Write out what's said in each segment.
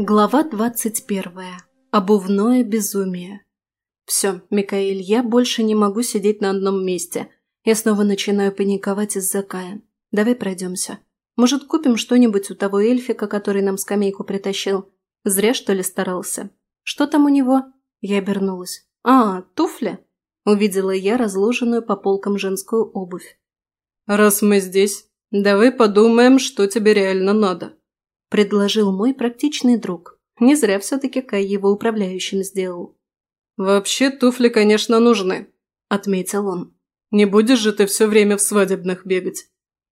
Глава 21. Обувное безумие. Все, Микаэль, я больше не могу сидеть на одном месте. Я снова начинаю паниковать из-за Кая. Давай пройдемся. Может, купим что-нибудь у того эльфика, который нам скамейку притащил? Зря, что ли, старался. Что там у него? Я обернулась. А, туфли? Увидела я разложенную по полкам женскую обувь. «Раз мы здесь, давай подумаем, что тебе реально надо», – предложил мой практичный друг. Не зря все-таки Кай его управляющим сделал. «Вообще туфли, конечно, нужны», – отметил он. «Не будешь же ты все время в свадебных бегать?»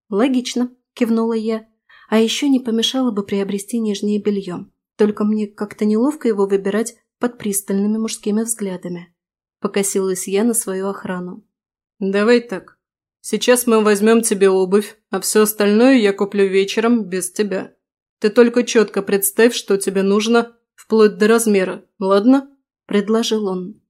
«Логично», – кивнула я. «А еще не помешало бы приобрести нижнее белье. Только мне как-то неловко его выбирать под пристальными мужскими взглядами». Покосилась я на свою охрану. «Давай так. Сейчас мы возьмем тебе обувь, а все остальное я куплю вечером без тебя. Ты только четко представь, что тебе нужно, вплоть до размера, ладно?» – предложил он.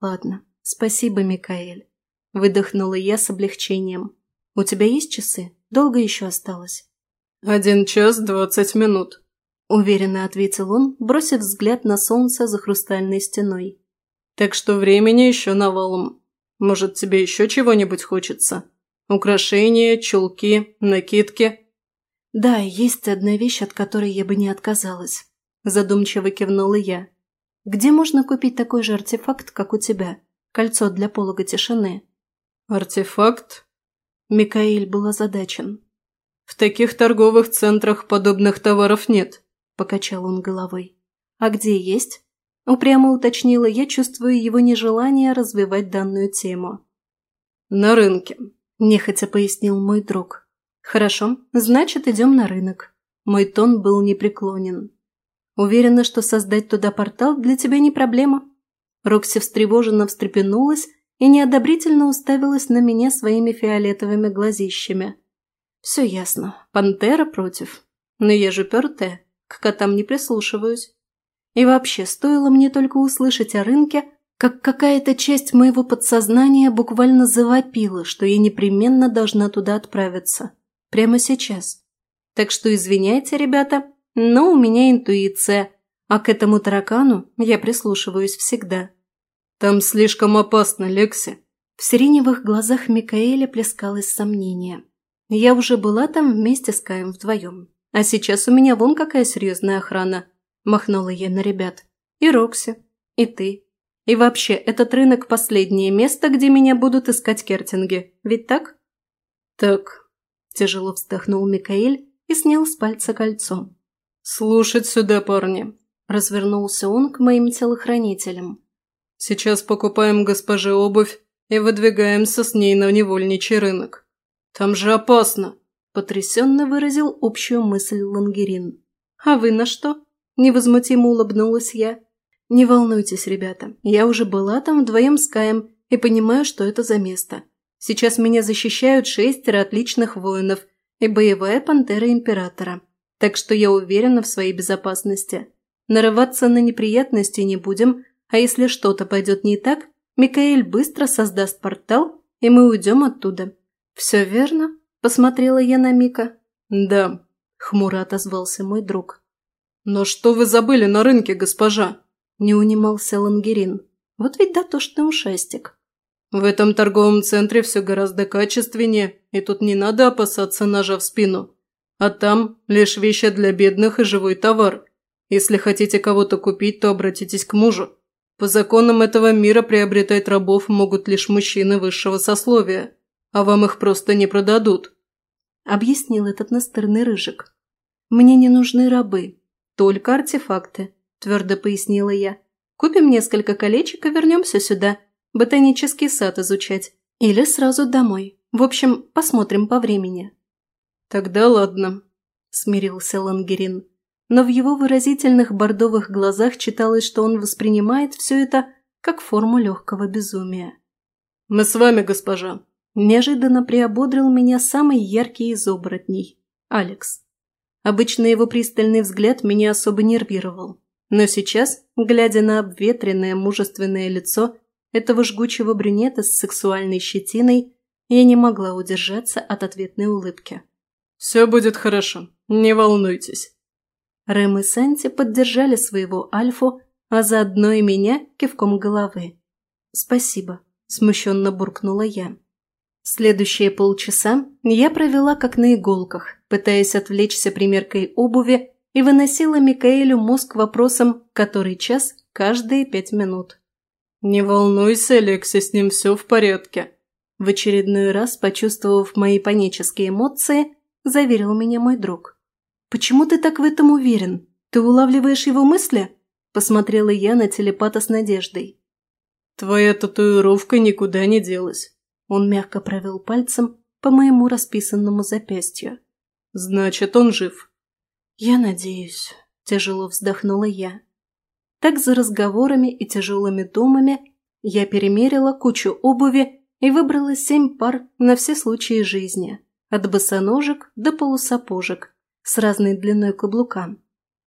«Ладно, спасибо, Микаэль», – выдохнула я с облегчением. «У тебя есть часы? Долго еще осталось?» «Один час двадцать минут», – уверенно ответил он, бросив взгляд на солнце за хрустальной стеной. «Так что времени еще навалом. Может, тебе еще чего-нибудь хочется? Украшения, чулки, накидки?» «Да, есть одна вещь, от которой я бы не отказалась», – задумчиво кивнула я. «Где можно купить такой же артефакт, как у тебя? Кольцо для полога тишины?» «Артефакт?» Микаэль был озадачен. «В таких торговых центрах подобных товаров нет», – покачал он головой. «А где есть?» – упрямо уточнила я, чувствую его нежелание развивать данную тему. «На рынке», – нехотя пояснил мой друг. «Хорошо, значит, идем на рынок». Мой тон был непреклонен. «Уверена, что создать туда портал для тебя не проблема». Рокси встревоженно встрепенулась и неодобрительно уставилась на меня своими фиолетовыми глазищами. «Все ясно. Пантера против. Но я же пертая, к котам не прислушиваюсь. И вообще, стоило мне только услышать о рынке, как какая-то часть моего подсознания буквально завопила, что я непременно должна туда отправиться. Прямо сейчас. Так что извиняйте, ребята, но у меня интуиция, а к этому таракану я прислушиваюсь всегда. «Там слишком опасно, Лекси». В сиреневых глазах Микаэля плескалось сомнение. Я уже была там вместе с Каем вдвоем. А сейчас у меня вон какая серьезная охрана. Махнула я на ребят. И Рокси, и ты. И вообще, этот рынок – последнее место, где меня будут искать кертинги. Ведь так? Так, Тяжело вздохнул Микаэль и снял с пальца кольцо. «Слушать сюда, парни!» Развернулся он к моим телохранителям. «Сейчас покупаем госпоже обувь и выдвигаемся с ней на невольничий рынок. Там же опасно!» Потрясенно выразил общую мысль Лангерин. «А вы на что?» Невозмутимо улыбнулась я. «Не волнуйтесь, ребята, я уже была там вдвоем с Каем и понимаю, что это за место. Сейчас меня защищают шестеро отличных воинов и боевая пантера Императора. Так что я уверена в своей безопасности. Нарываться на неприятности не будем, а если что-то пойдет не так, Микаэль быстро создаст портал, и мы уйдем оттуда. «Все верно?» – посмотрела я на Мика. «Да», – хмуро отозвался мой друг. «Но что вы забыли на рынке, госпожа?» – не унимался Лангерин. «Вот ведь дотошный ушастик». В этом торговом центре все гораздо качественнее, и тут не надо опасаться ножа в спину. А там лишь вещи для бедных и живой товар. Если хотите кого-то купить, то обратитесь к мужу. По законам этого мира приобретать рабов могут лишь мужчины высшего сословия, а вам их просто не продадут. Объяснил этот настырный рыжик. Мне не нужны рабы, только артефакты, твердо пояснила я. Купим несколько колечек и вернемся сюда ботанический сад изучать. Или сразу домой. В общем, посмотрим по времени». «Тогда ладно», – смирился Лангерин. Но в его выразительных бордовых глазах читалось, что он воспринимает все это как форму легкого безумия. «Мы с вами, госпожа», – неожиданно приободрил меня самый яркий из оборотней – Алекс. Обычно его пристальный взгляд меня особо нервировал. Но сейчас, глядя на обветренное мужественное лицо этого жгучего брюнета с сексуальной щетиной, я не могла удержаться от ответной улыбки. «Все будет хорошо, не волнуйтесь». Рэм и Санти поддержали своего Альфу, а заодно и меня кивком головы. «Спасибо», – смущенно буркнула я. Следующие полчаса я провела как на иголках, пытаясь отвлечься примеркой обуви и выносила Микаэлю мозг вопросом «который час?» каждые пять минут. «Не волнуйся, Лекси, с ним все в порядке», в очередной раз, почувствовав мои панические эмоции, заверил меня мой друг. «Почему ты так в этом уверен? Ты улавливаешь его мысли?» Посмотрела я на телепата с надеждой. «Твоя татуировка никуда не делась». Он мягко провел пальцем по моему расписанному запястью. «Значит, он жив». «Я надеюсь», – тяжело вздохнула я. Так за разговорами и тяжелыми думами я перемерила кучу обуви и выбрала семь пар на все случаи жизни, от босоножек до полусапожек, с разной длиной каблука.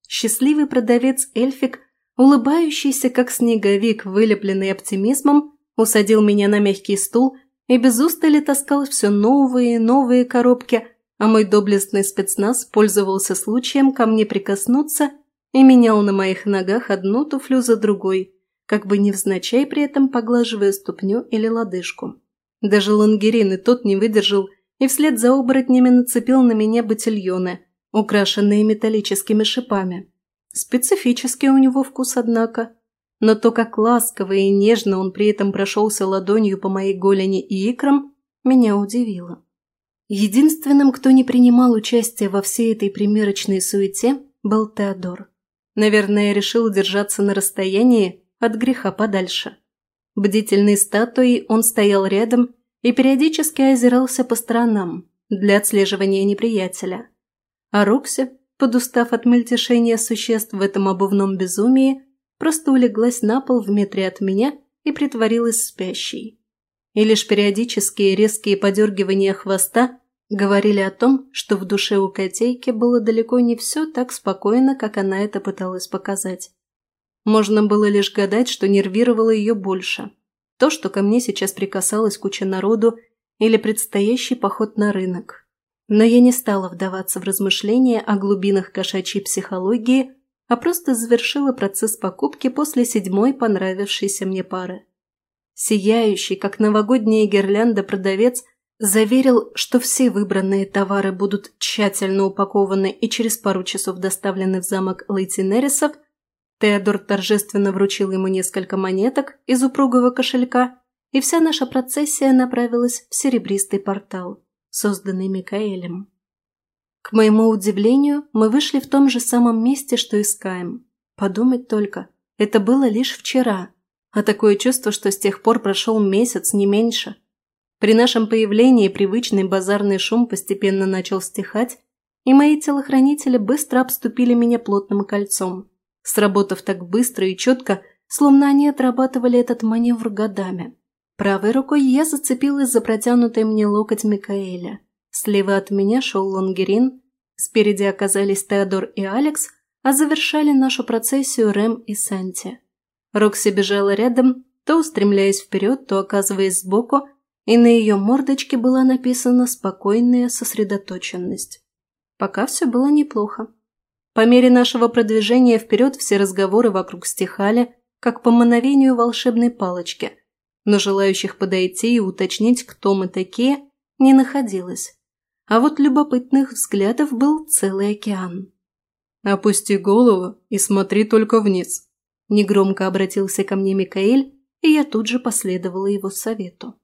Счастливый продавец Эльфик, улыбающийся как снеговик, вылепленный оптимизмом, усадил меня на мягкий стул и без устали таскал все новые и новые коробки, а мой доблестный спецназ пользовался случаем ко мне прикоснуться и менял на моих ногах одну туфлю за другой, как бы невзначай при этом поглаживая ступню или лодыжку. Даже лангерин и тот не выдержал и вслед за оборотнями нацепил на меня ботильоны, украшенные металлическими шипами. Специфический у него вкус, однако. Но то, как ласково и нежно он при этом прошелся ладонью по моей голени и икрам, меня удивило. Единственным, кто не принимал участия во всей этой примерочной суете, был Теодор. Наверное, решил держаться на расстоянии от греха подальше. Бдительной статуей он стоял рядом и периодически озирался по сторонам для отслеживания неприятеля. А Рокси, подустав от мельтешения существ в этом обувном безумии, просто улеглась на пол в метре от меня и притворилась спящей. И лишь периодические резкие подергивания хвоста говорили о том, что в душе у котейки было далеко не все так спокойно, как она это пыталась показать. Можно было лишь гадать, что нервировало ее больше. То, что ко мне сейчас прикасалась куча народу, или предстоящий поход на рынок. Но я не стала вдаваться в размышления о глубинах кошачьей психологии, а просто завершила процесс покупки после седьмой понравившейся мне пары. Сияющий, как новогодняя гирлянда, продавец заверил, что все выбранные товары будут тщательно упакованы и через пару часов доставлены в замок Лейтинерисов, Теодор торжественно вручил ему несколько монеток из упругого кошелька, и вся наша процессия направилась в серебристый портал, созданный Микаэлем. К моему удивлению, мы вышли в том же самом месте, что и Скаем. Подумать только, это было лишь вчера, а такое чувство, что с тех пор прошел месяц, не меньше. При нашем появлении привычный базарный шум постепенно начал стихать, и мои телохранители быстро обступили меня плотным кольцом сработав так быстро и четко, словно они отрабатывали этот маневр годами. Правой рукой я зацепилась за протянутый мне локоть Микаэля. Слева от меня шел Лонгерин, спереди оказались Теодор и Алекс, а завершали нашу процессию Рэм и Санти. Рокси бежала рядом, то устремляясь вперед, то оказываясь сбоку, и на ее мордочке была написана спокойная сосредоточенность. Пока все было неплохо. По мере нашего продвижения вперед все разговоры вокруг стихали, как по мановению волшебной палочки, но желающих подойти и уточнить, кто мы такие, не находилось. А вот любопытных взглядов был целый океан. «Опусти голову и смотри только вниз», – негромко обратился ко мне Микаэль, и я тут же последовала его совету.